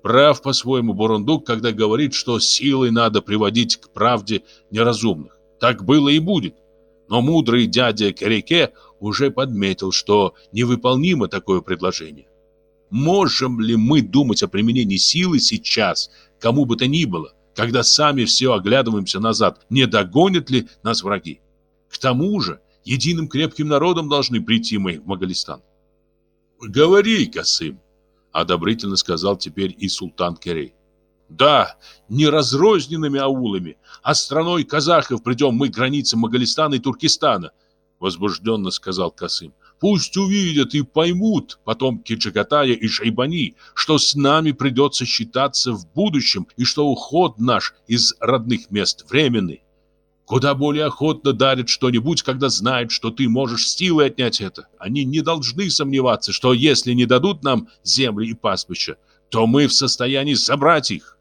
Прав по-своему Бурундук, когда говорит, что силой надо приводить к правде неразумных. Так было и будет. Но мудрый дядя Кереке уже подметил, что невыполнимо такое предложение. Можем ли мы думать о применении силы сейчас, кому бы то ни было, когда сами все оглядываемся назад, не догонят ли нас враги? К тому же, единым крепким народом должны прийти мы в Магалистан. «Говори, Касым!» — одобрительно сказал теперь и султан Керей. «Да, не разрозненными аулами, а страной казахов придем мы к границам Магалистана и Туркестана», — возбужденно сказал Касым. «Пусть увидят и поймут потомки Джагатая и Шайбани, что с нами придется считаться в будущем и что уход наш из родных мест временный куда более охотно дарят что-нибудь, когда знают, что ты можешь силы отнять это. Они не должны сомневаться, что если не дадут нам земли и пастбища, то мы в состоянии забрать их.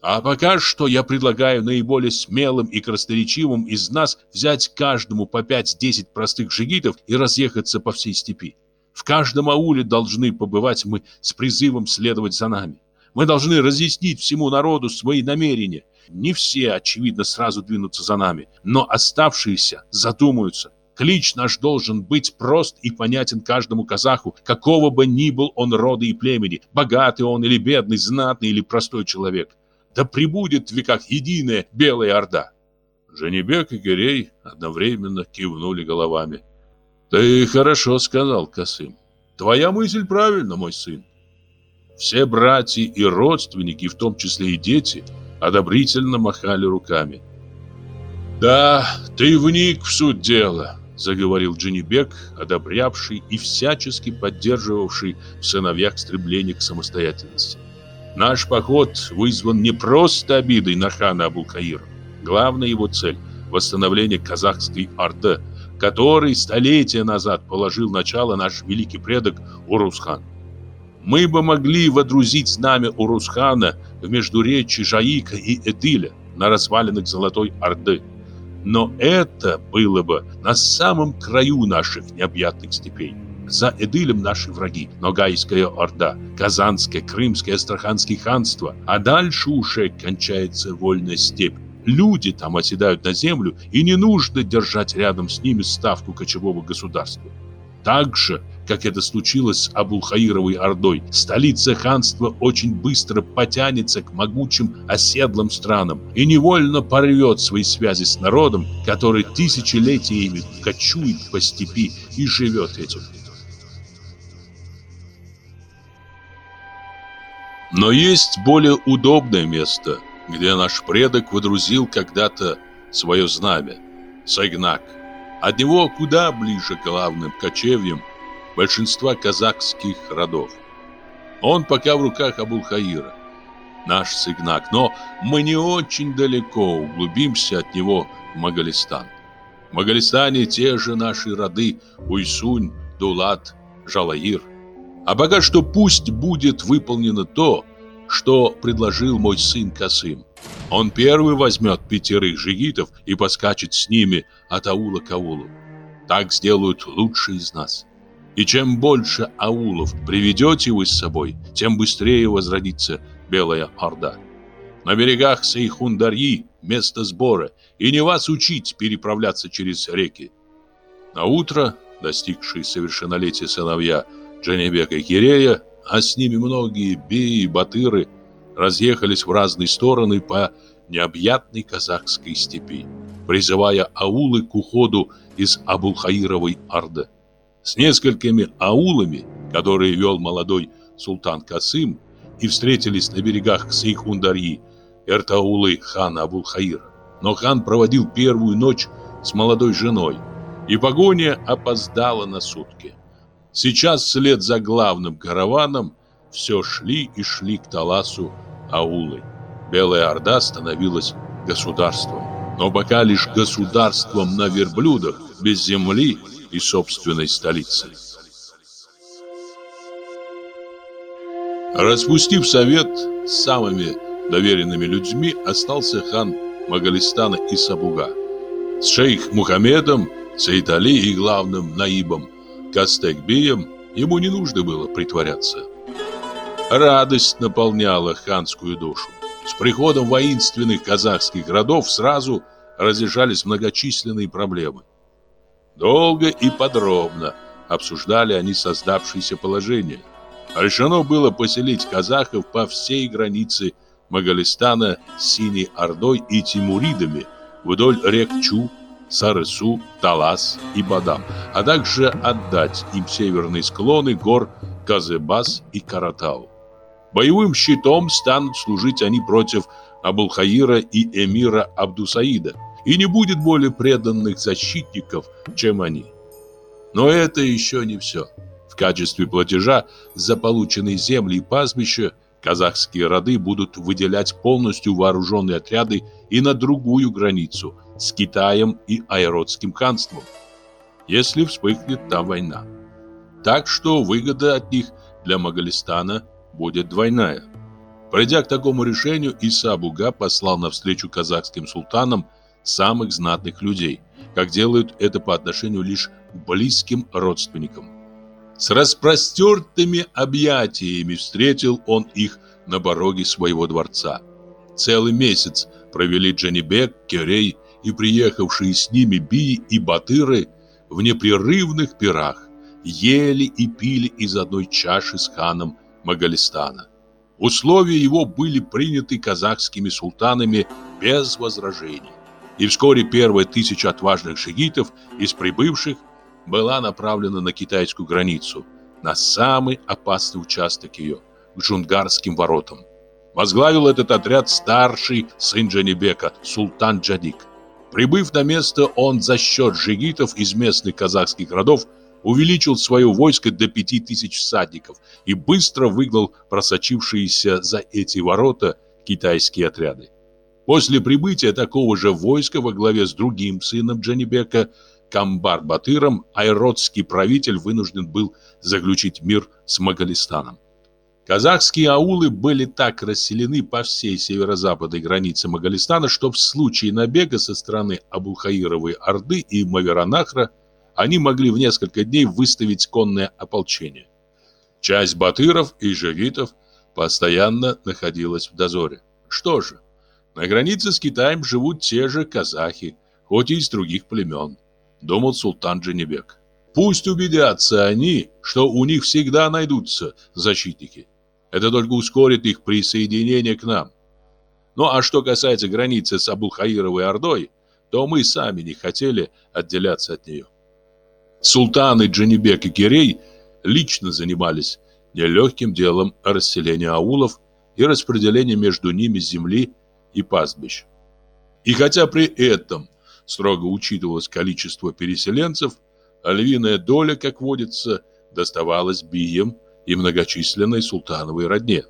А пока что я предлагаю наиболее смелым и красноречивым из нас взять каждому по 5-10 простых жигитов и разъехаться по всей степи. В каждом ауле должны побывать мы с призывом следовать за нами. Мы должны разъяснить всему народу свои намерения, не все, очевидно, сразу двинутся за нами, но оставшиеся задумаются. Клич наш должен быть прост и понятен каждому казаху, какого бы ни был он рода и племени, богатый он или бедный, знатный или простой человек. Да пребудет в веках единая Белая Орда. Женебек и Гирей одновременно кивнули головами. «Ты хорошо сказал, Касым. Твоя мысль правильна, мой сын. Все братья и родственники, в том числе и дети – одобрительно махали руками. «Да, ты вник в суть дела», — заговорил Джинибек, одобрявший и всячески поддерживавший в сыновьях стремление к самостоятельности. «Наш поход вызван не просто обидой на хана Абулкаира. Главная его цель — восстановление казахской Орды, который столетия назад положил начало наш великий предок Урусхан. Мы бы могли водрузить знамя Урусхана в междуречии Жаика и Эдиля, на развалинах Золотой Орды. Но это было бы на самом краю наших необъятных степей. За Эдилем наши враги – Ногайская Орда, Казанское, Крымское, Астраханские ханство. а дальше уже кончается вольная степь. Люди там оседают на землю, и не нужно держать рядом с ними ставку кочевого государства. Также как это случилось с Абулхаировой Ордой, столица ханства очень быстро потянется к могучим оседлым странам и невольно порвет свои связи с народом, который тысячелетиями кочует по степи и живет этим. Но есть более удобное место, где наш предок водрузил когда-то свое знамя – Сайгнак. От него куда ближе к главным кочевьям – большинства казахских родов. Он пока в руках Абулхаира, наш сыгнак, но мы не очень далеко углубимся от него в Магалистан. В Магалистане те же наши роды Уйсунь, Дулат, Жалаир. А пока что пусть будет выполнено то, что предложил мой сын Касым. Он первый возьмет пятерых жигитов и поскачет с ними от аула к аулу. Так сделают лучшие из нас. И чем больше аулов приведете вы с собой, тем быстрее возродится Белая Орда. На берегах Сейхундарьи место сбора, и не вас учить переправляться через реки. На утро достигшие совершеннолетия сыновья Дженебека и Кирея, а с ними многие беи и батыры, разъехались в разные стороны по необъятной казахской степи, призывая аулы к уходу из Абулхаировой Орды с несколькими аулами, которые вел молодой султан Касым, и встретились на берегах Сейхундарьи, Эртаулы хана Абулхаира. Но хан проводил первую ночь с молодой женой, и погоня опоздала на сутки. Сейчас вслед за главным караваном все шли и шли к Таласу аулы. Белая Орда становилась государством. Но пока лишь государством на верблюдах, без земли и собственной столицей. Распустив совет с самыми доверенными людьми, остался хан Магалистана и Сабуга. С шейх Мухаммедом, Саид Али и главным наибом Кастекбием ему не нужно было притворяться. Радость наполняла ханскую душу. С приходом воинственных казахских родов сразу разрешались многочисленные проблемы. Долго и подробно обсуждали они создавшееся положение. Решено было поселить казахов по всей границе Магалистана с Синей Ордой и Тимуридами вдоль рек Чу, Сарысу, Талас и Бадам, а также отдать им северные склоны гор Казыбас и Каратау. Боевым щитом станут служить они против Абулхаира и эмира Абдусаида – и не будет более преданных защитников, чем они. Но это еще не все. В качестве платежа за полученные земли и пастбища казахские роды будут выделять полностью вооруженные отряды и на другую границу с Китаем и Айродским ханством, если вспыхнет там война. Так что выгода от них для Моголистана будет двойная. Придя к такому решению, Иса Буга послал навстречу казахским султанам – самых знатных людей, как делают это по отношению лишь к близким родственникам. С распростертыми объятиями встретил он их на пороге своего дворца. Целый месяц провели Джанибек, Керей и приехавшие с ними Би и Батыры в непрерывных пирах, ели и пили из одной чаши с ханом Магалистана. Условия его были приняты казахскими султанами без возражений и вскоре первая тысяча отважных шигитов из прибывших была направлена на китайскую границу, на самый опасный участок ее, к Джунгарским воротам. Возглавил этот отряд старший сын Джанибека, султан Джадик. Прибыв на место, он за счет жигитов из местных казахских городов увеличил свое войско до 5000 всадников и быстро выгнал просочившиеся за эти ворота китайские отряды. После прибытия такого же войска во главе с другим сыном Джанибека, Камбар-Батыром, айродский правитель вынужден был заключить мир с Магалистаном. Казахские аулы были так расселены по всей северо-западной границе Магалистана, что в случае набега со стороны Абулхаировой Орды и Маверанахра они могли в несколько дней выставить конное ополчение. Часть батыров и жевитов постоянно находилась в дозоре. Что же, на границе с Китаем живут те же казахи, хоть и из других племен, думал султан Дженебек. Пусть убедятся они, что у них всегда найдутся защитники. Это только ускорит их присоединение к нам. Ну а что касается границы с Абулхаировой Ордой, то мы сами не хотели отделяться от нее. Султаны Джанибек и Кирей лично занимались нелегким делом расселения аулов и распределения между ними земли и пастбищ. И хотя при этом строго учитывалось количество переселенцев, а львиная доля, как водится, доставалась бием и многочисленной султановой родне.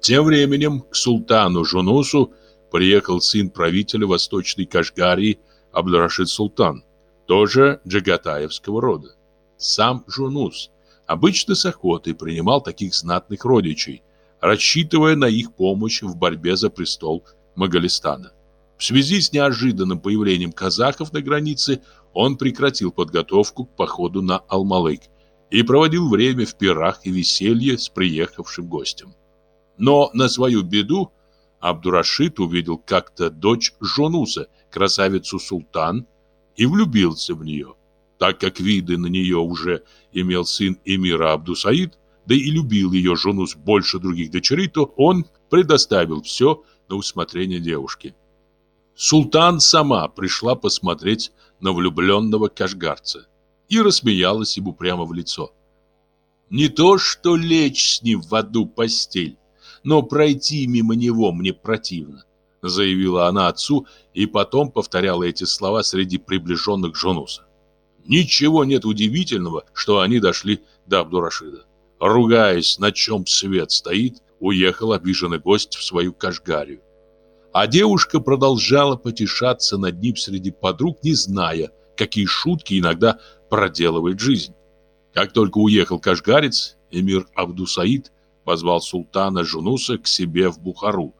Тем временем к султану Жунусу приехал сын правителя Восточной Кашгарии Абдурашид Султан, тоже джагатаевского рода. Сам Жунус обычно с охотой принимал таких знатных родичей, рассчитывая на их помощь в борьбе за престол Магалистана. В связи с неожиданным появлением казахов на границе он прекратил подготовку к походу на Алмалык и проводил время в пирах и веселье с приехавшим гостем. Но на свою беду Абдурашид увидел как-то дочь Жонуса, красавицу Султан, и влюбился в нее. Так как виды на нее уже имел сын эмира Абдусаид, да и любил ее жену больше других дочерей, то он предоставил все на усмотрение девушки. Султан сама пришла посмотреть на влюбленного кашгарца и рассмеялась ему прямо в лицо. Не то, что лечь с ним в одну постель, но пройти мимо него мне противно, заявила она отцу и потом повторяла эти слова среди приближенных Джонуса. Ничего нет удивительного, что они дошли до Абдурашида ругаясь, на чем свет стоит, уехал обиженный гость в свою Кашгарию. А девушка продолжала потешаться над ним среди подруг, не зная, какие шутки иногда проделывает жизнь. Как только уехал кашгарец, эмир Абдусаид позвал султана Жунуса к себе в Бухару,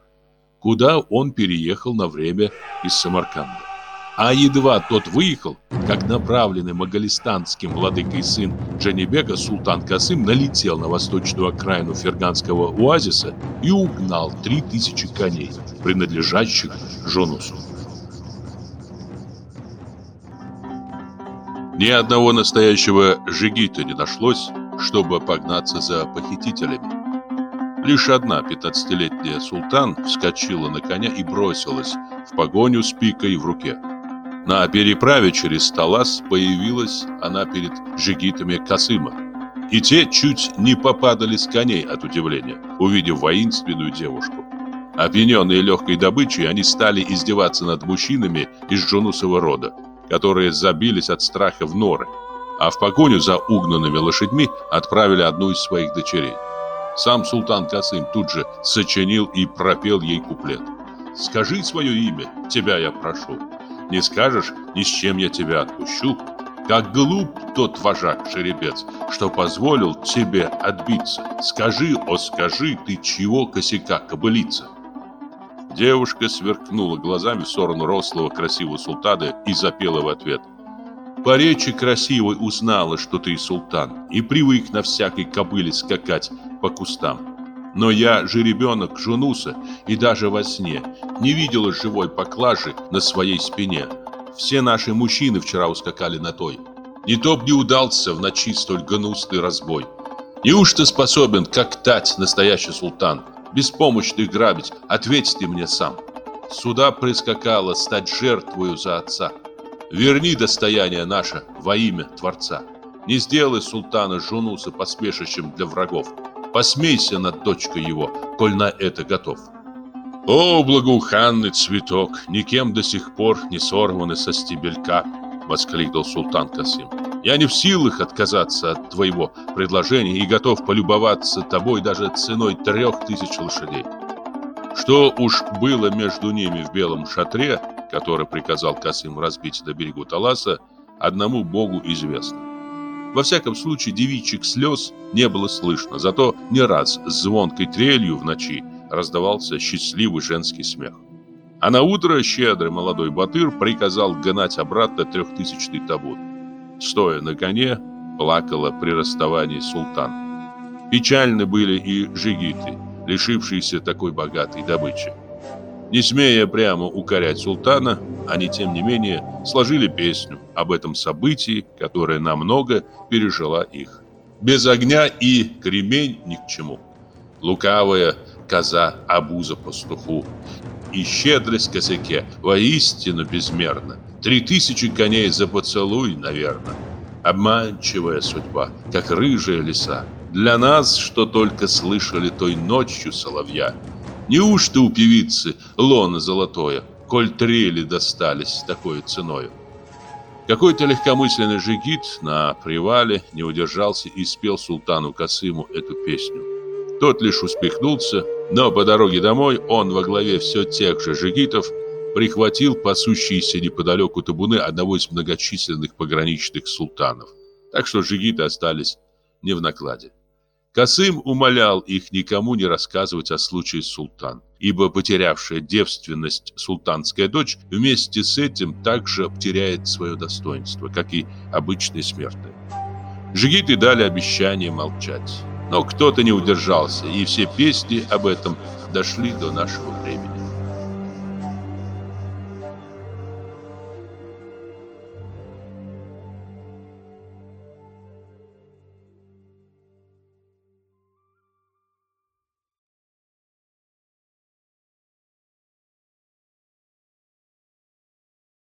куда он переехал на время из Самарканда. А едва тот выехал, как направленный магалистанским владыкой сын Джанибека султан Касым налетел на восточную окраину ферганского оазиса и угнал 3000 коней, принадлежащих Жонусу. Ни одного настоящего жигита не нашлось, чтобы погнаться за похитителями. Лишь одна пятнадцатилетняя султан вскочила на коня и бросилась в погоню с пикой в руке. На переправе через Талас появилась она перед жигитами Касыма. И те чуть не попадали с коней от удивления, увидев воинственную девушку. Опьяненные легкой добычей, они стали издеваться над мужчинами из Джунусова рода, которые забились от страха в норы, а в погоню за угнанными лошадьми отправили одну из своих дочерей. Сам султан Касым тут же сочинил и пропел ей куплет. «Скажи свое имя, тебя я прошу» не скажешь, ни с чем я тебя отпущу. Как глуп тот вожак шеребец, что позволил тебе отбиться. Скажи, о скажи, ты чего косяка кобылица?» Девушка сверкнула глазами в сторону рослого красивого султана и запела в ответ. «По речи красивой узнала, что ты султан, и привык на всякой кобыле скакать по кустам. Но я же ребенок Жунуса, и даже во сне не видел живой поклажи на своей спине. Все наши мужчины вчера ускакали на той. Не то б не удался в ночи столь гнусный разбой. Неужто способен, как тать, настоящий султан, беспомощных грабить, ответь ты мне сам. Сюда прискакала стать жертвою за отца. Верни достояние наше во имя Творца. Не сделай султана Жунуса посмешищем для врагов посмейся над дочкой его, коль на это готов. О, благоуханный цветок, никем до сих пор не сорванный со стебелька, воскликнул султан Касим. Я не в силах отказаться от твоего предложения и готов полюбоваться тобой даже ценой трех тысяч лошадей. Что уж было между ними в белом шатре, который приказал Касым разбить до берегу Таласа, одному Богу известно. Во всяком случае, девичьих слез не было слышно, зато не раз с звонкой трелью в ночи раздавался счастливый женский смех. А на утро щедрый молодой батыр приказал гнать обратно трехтысячный табун. Стоя на коне, плакала при расставании султан. Печальны были и жигиты, лишившиеся такой богатой добычи. Не смея прямо укорять султана, они, тем не менее, сложили песню об этом событии, которое намного пережила их. Без огня и кремень ни к чему. Лукавая коза обуза пастуху. И щедрость косяке воистину безмерна. Три тысячи коней за поцелуй, наверное. Обманчивая судьба, как рыжая лиса. Для нас, что только слышали той ночью соловья – Неужто у певицы лона золотое, коль трели достались такой ценою? Какой-то легкомысленный жигит на привале не удержался и спел султану Касыму эту песню. Тот лишь успехнулся, но по дороге домой он во главе все тех же жигитов прихватил пасущиеся неподалеку табуны одного из многочисленных пограничных султанов. Так что жигиты остались не в накладе. Касым умолял их никому не рассказывать о случае султан, ибо потерявшая девственность султанская дочь вместе с этим также потеряет свое достоинство, как и обычные смертные. Жигиты дали обещание молчать, но кто-то не удержался, и все песни об этом дошли до нашего времени.